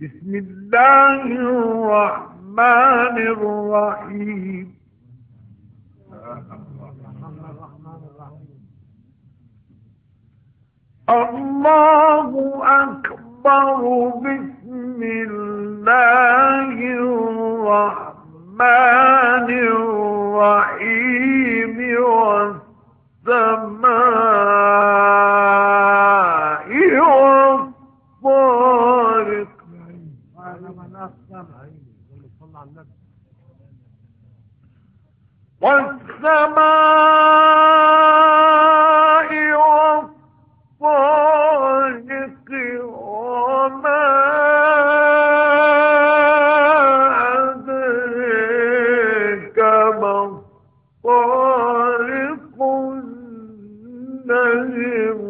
بسم الله الرحمن الرحيم. الله أكبر بسم الله الرحمن الرحيم. والسماء والطارق والسماء والطارق وما أدريك ما الطارق النجم